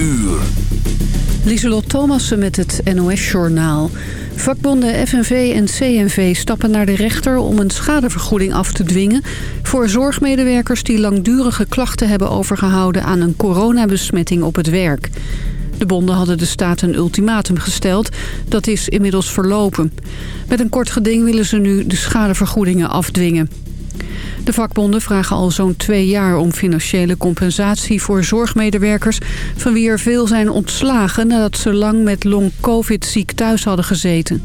uur. Lieselot Thomassen met het NOS-journaal. Vakbonden FNV en CNV stappen naar de rechter om een schadevergoeding af te dwingen... voor zorgmedewerkers die langdurige klachten hebben overgehouden aan een coronabesmetting op het werk. De bonden hadden de staat een ultimatum gesteld. Dat is inmiddels verlopen. Met een kort geding willen ze nu de schadevergoedingen afdwingen. De vakbonden vragen al zo'n twee jaar om financiële compensatie voor zorgmedewerkers... van wie er veel zijn ontslagen nadat ze lang met long-covid ziek thuis hadden gezeten.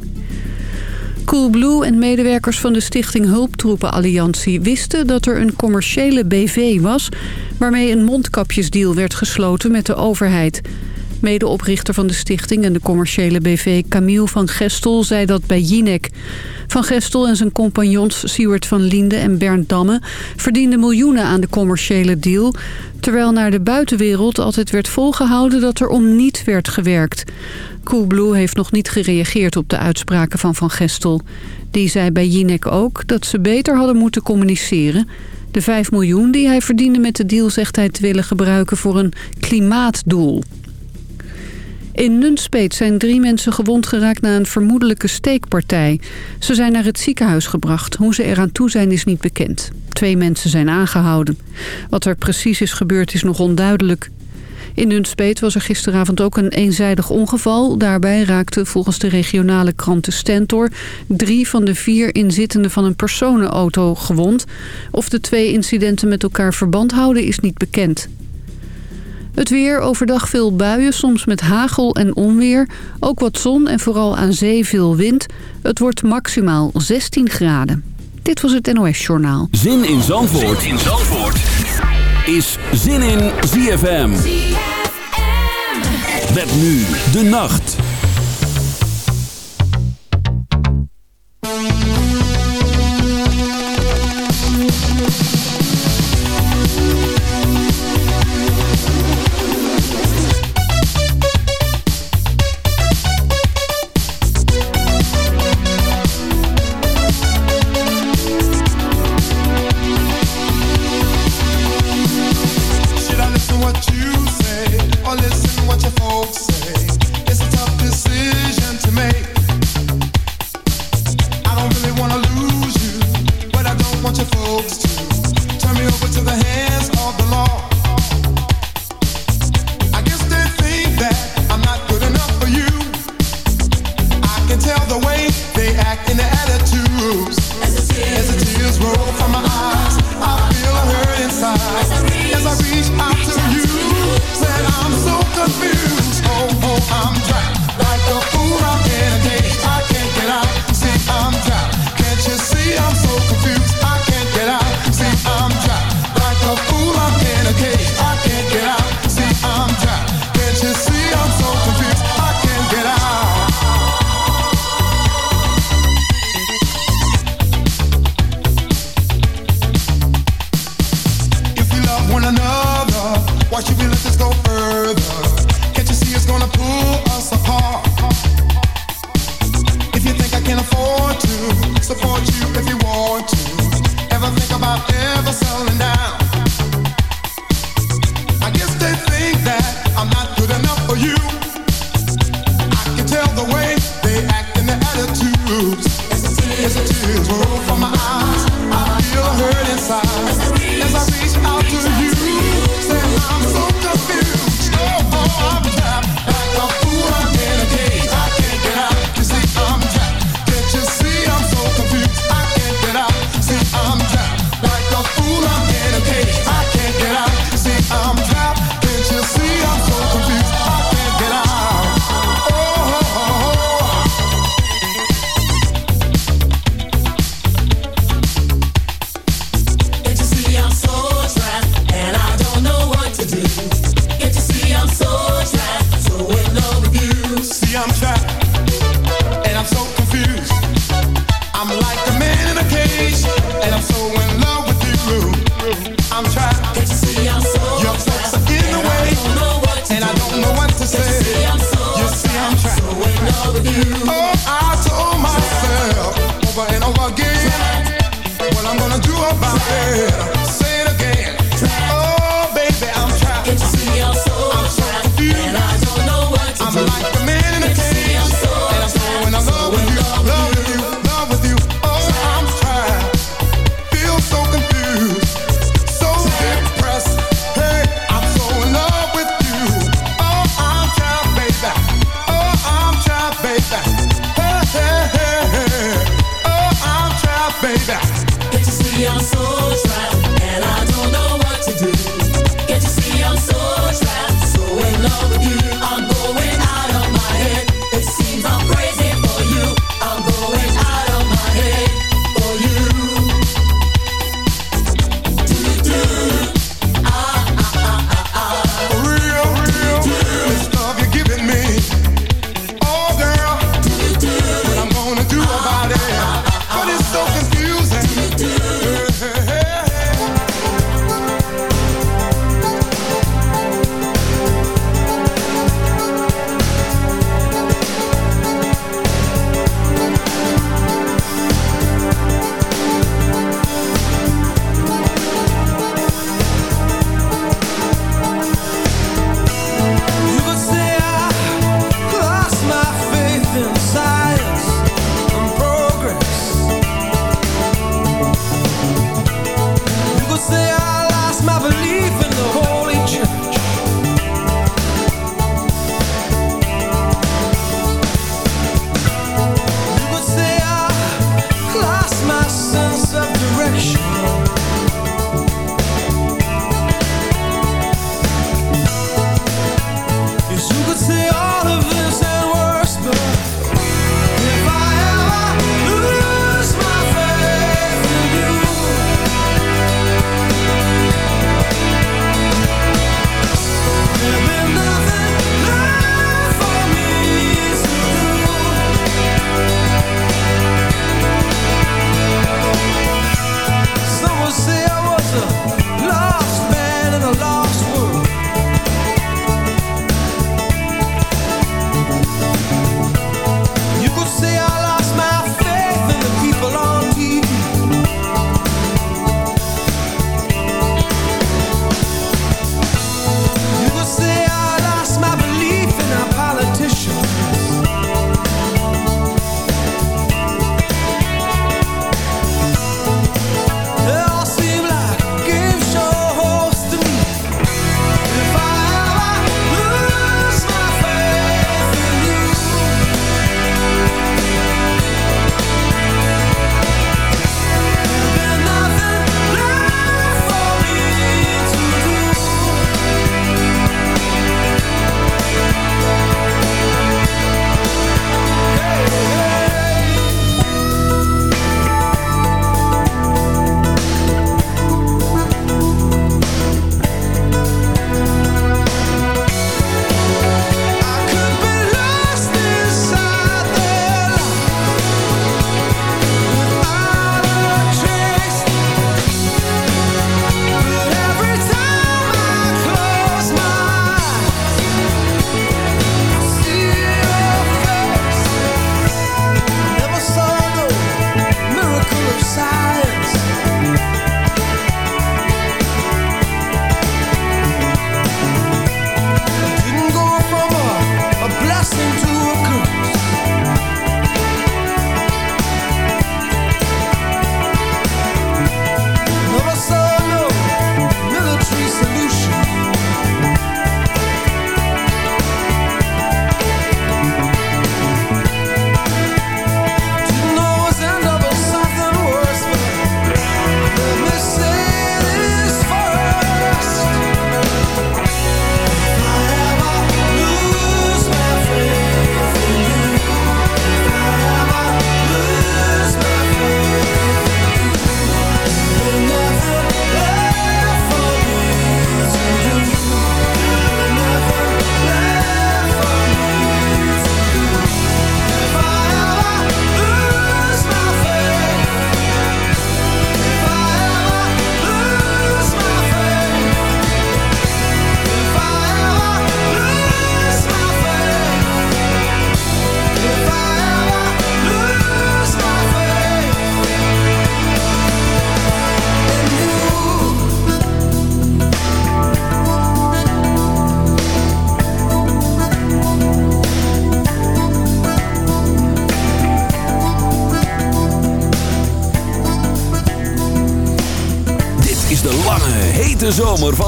Coolblue en medewerkers van de stichting Hulptroepen Alliantie wisten dat er een commerciële BV was... waarmee een mondkapjesdeal werd gesloten met de overheid... Medeoprichter van de stichting en de commerciële BV Camille van Gestel zei dat bij Jinek. Van Gestel en zijn compagnons Siewert van Linde en Bernd Damme verdienden miljoenen aan de commerciële deal... terwijl naar de buitenwereld altijd werd volgehouden dat er om niet werd gewerkt. Coolblue heeft nog niet gereageerd op de uitspraken van Van Gestel. Die zei bij Jinek ook dat ze beter hadden moeten communiceren... De 5 miljoen die hij verdiende met de deal zegt hij te willen gebruiken voor een klimaatdoel. In Nunspeet zijn drie mensen gewond geraakt na een vermoedelijke steekpartij. Ze zijn naar het ziekenhuis gebracht. Hoe ze eraan toe zijn is niet bekend. Twee mensen zijn aangehouden. Wat er precies is gebeurd is nog onduidelijk. In Nunspeet was er gisteravond ook een eenzijdig ongeval. Daarbij raakten volgens de regionale krant de Stentor... drie van de vier inzittenden van een personenauto gewond. Of de twee incidenten met elkaar verband houden is niet bekend. Het weer, overdag veel buien, soms met hagel en onweer. Ook wat zon en vooral aan zee veel wind. Het wordt maximaal 16 graden. Dit was het NOS Journaal. Zin in Zandvoort, zin in Zandvoort. is Zin in ZFM. ZFM. Met nu de nacht.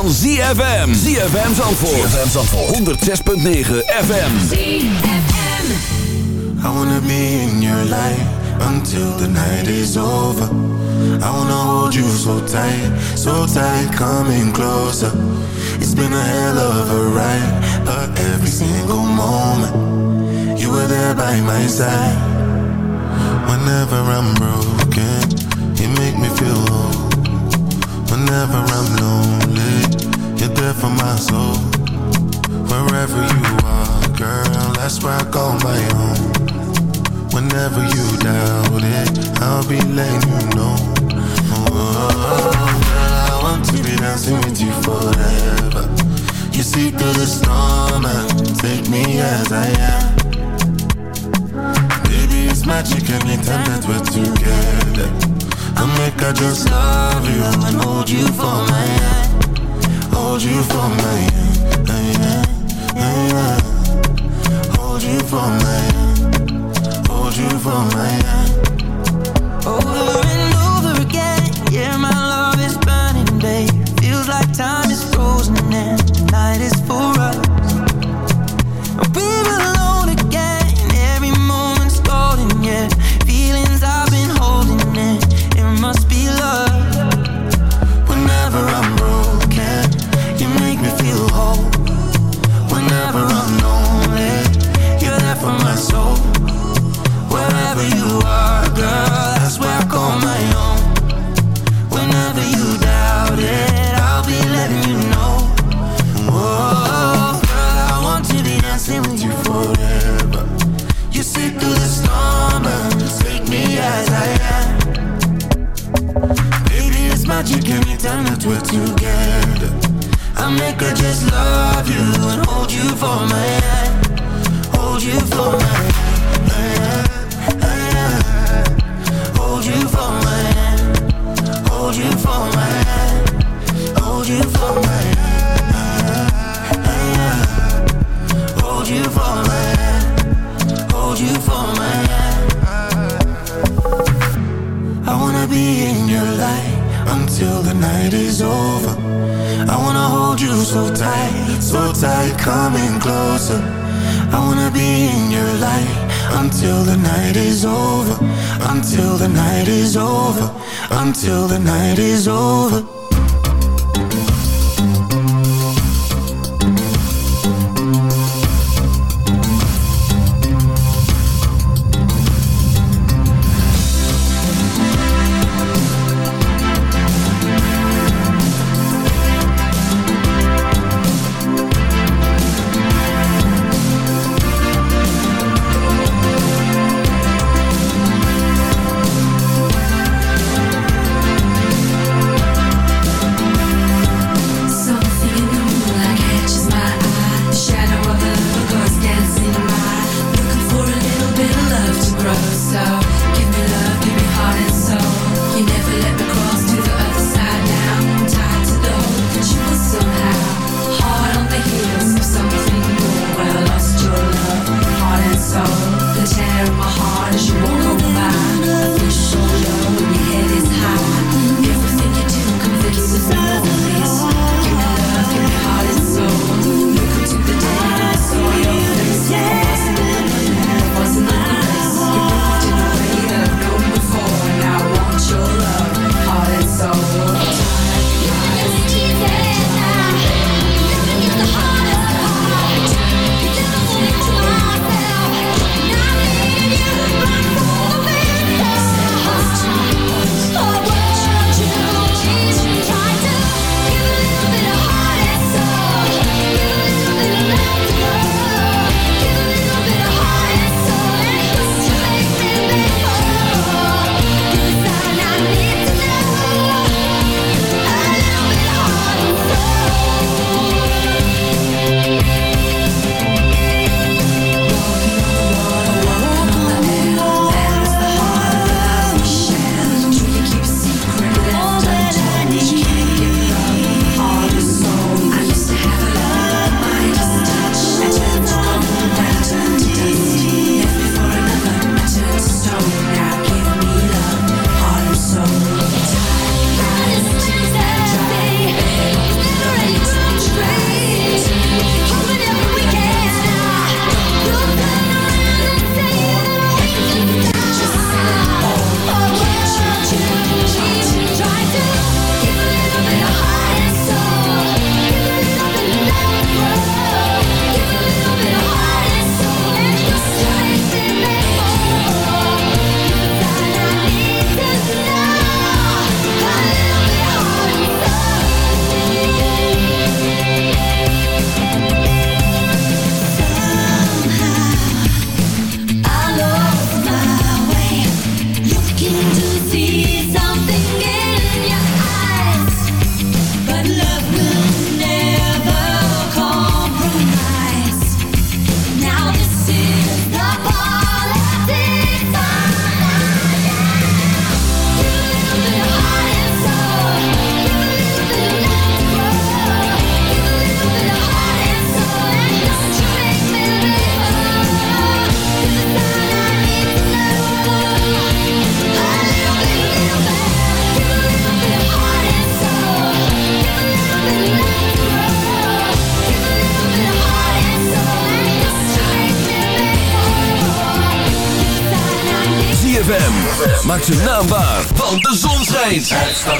Van ZFM. ZFM Zandvoort. ZFM Zandvoort. 106.9 FM. ZFM. I wanna be in your life until the night is over. I wanna hold you so tight, so tight, coming closer. It's been a hell of a ride, but every single moment you were there by my side. Whenever I'm broken, you make me feel whole. Whenever I'm lonely, you're there for my soul. Wherever you are, girl, that's where I call my home. Whenever you doubt it, I'll be letting you know. Oh, girl, I want to be dancing with you forever. You see through the storm and take me as I am. Baby, it's magic anytime that we're together. I make I just love you and hold you for my hand. Hold you for my hand. Yeah, yeah, yeah. Hold you for my hand. Hold you for my hand.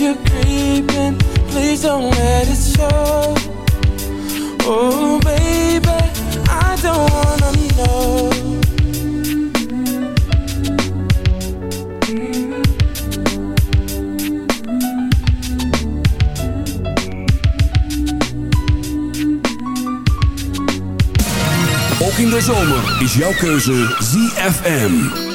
you're creeping, please don't let it show. Oh, baby, I don't wanna know. Ook in de zomer is jouw keuze ZFM.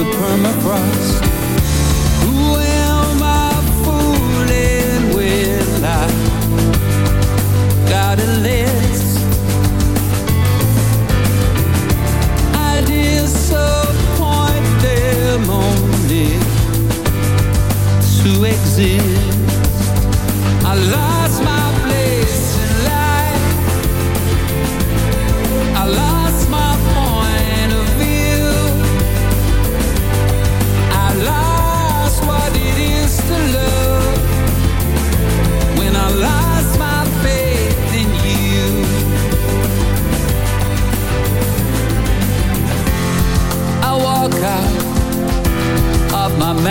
the permafrost.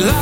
love.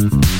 Mm-hmm.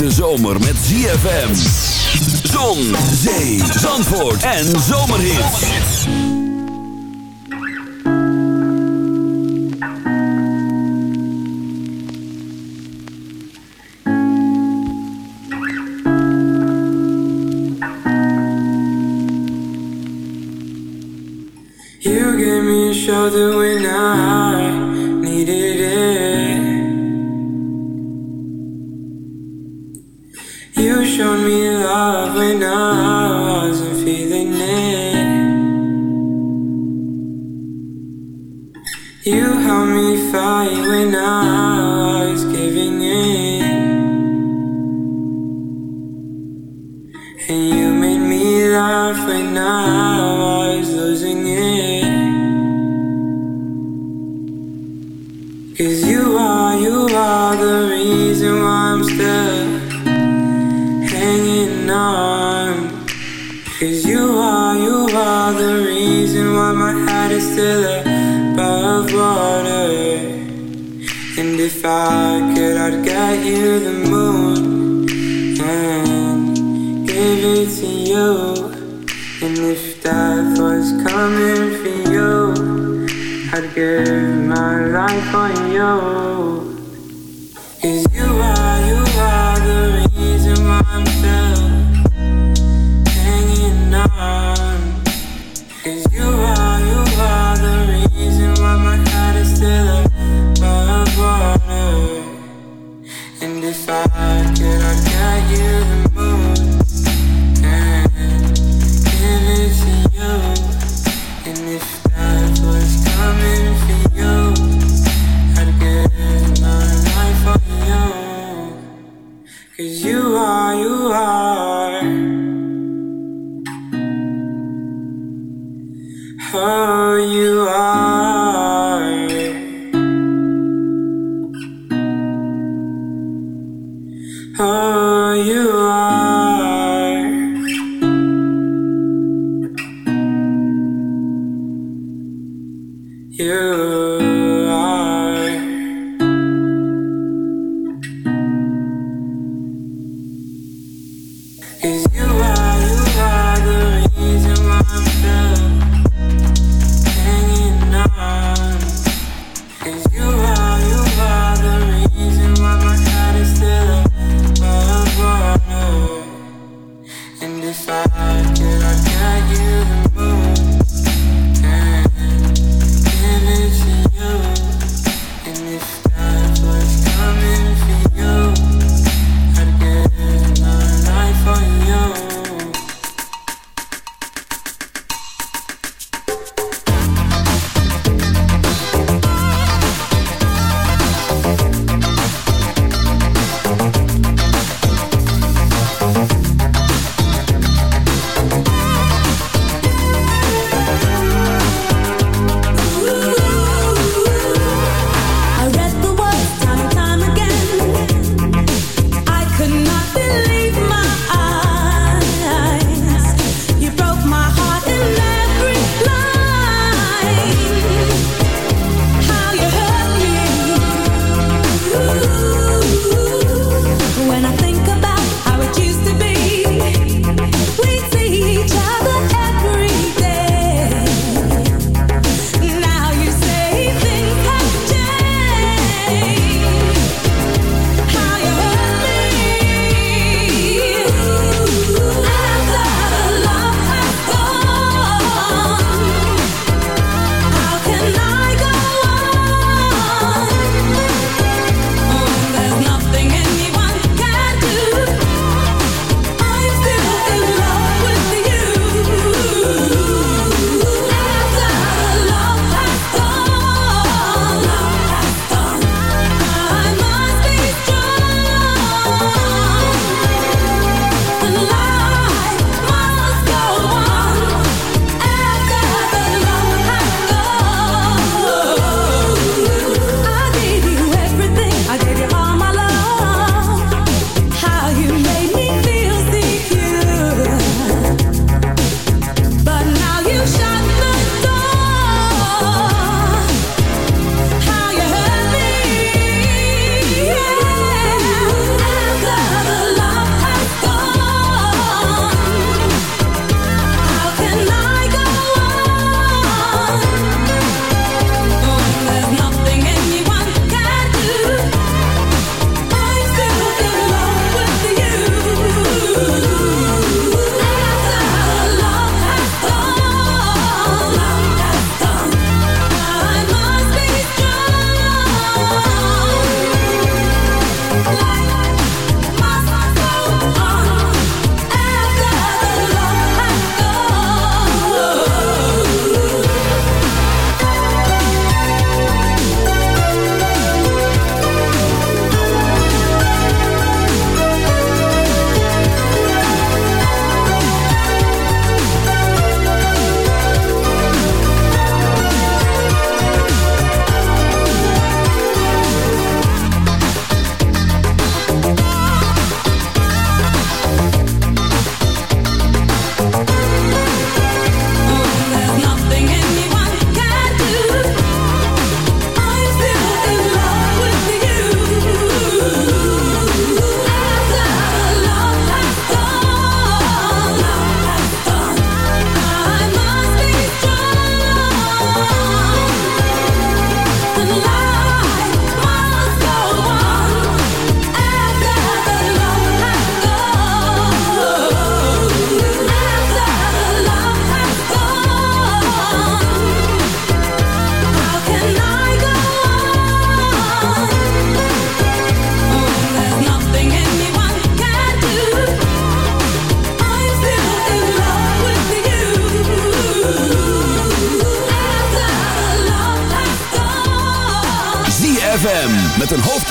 Hete zomer met ZFM. Zon, zee, zandvoort en zomerhits. You gave me a shoulder And you made me laugh when I was losing it. Cause you are, you are the reason why I'm still hanging on. Cause you are, you are the reason why my head is still above water. And if I could, I'd get you the moon you. And if death was coming for you, I'd give my life for you.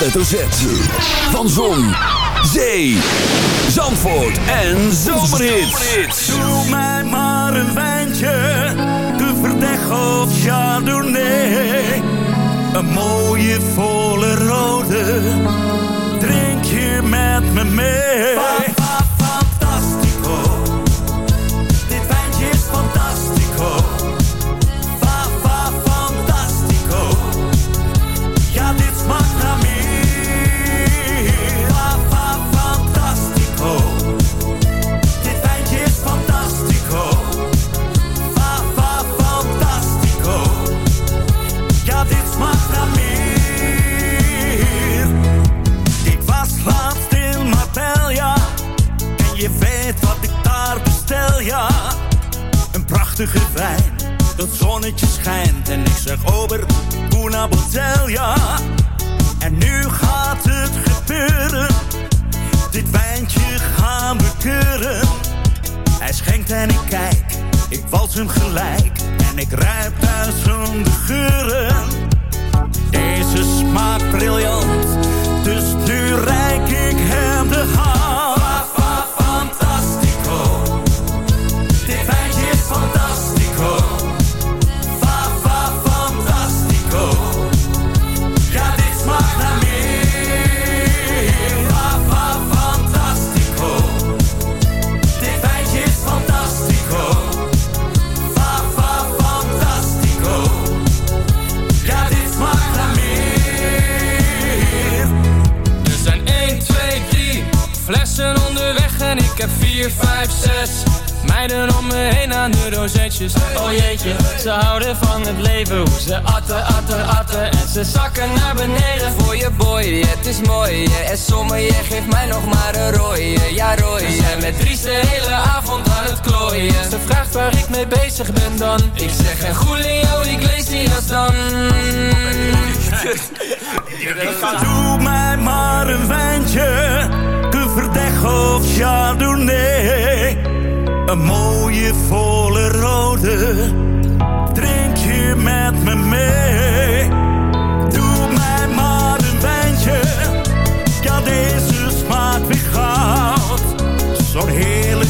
Hoofdletter Z. Van Zon, Zee, Zandvoort en Zomerhits. Doe mij maar een wijntje, de verdeg of chardonnay. Een mooie volle rode, prachtige dat zonnetje schijnt. En ik zeg over, una botella. En nu gaat het gebeuren. Dit wijntje gaan we keuren. Hij schenkt en ik kijk, ik wals hem gelijk. En ik ruik duizenden geuren. Deze smaakt briljant, van het leven, hoe ze atten, atten, atten en ze zakken naar beneden. voor je boy, het is mooi En sommige geeft mij nog maar een rooie, ja rooie We zijn met Dries de hele avond aan het klooien. Ze vraagt waar ik mee bezig ben dan. Ik zeg en Julio Iglesias dan. Doe mij maar een wijntje, de verdeg of chardonnay. Een mooie volle rode, drink je met me mee. Doe mij maar een wijntje, ja deze smaakt weer goud. Zo'n heerlijk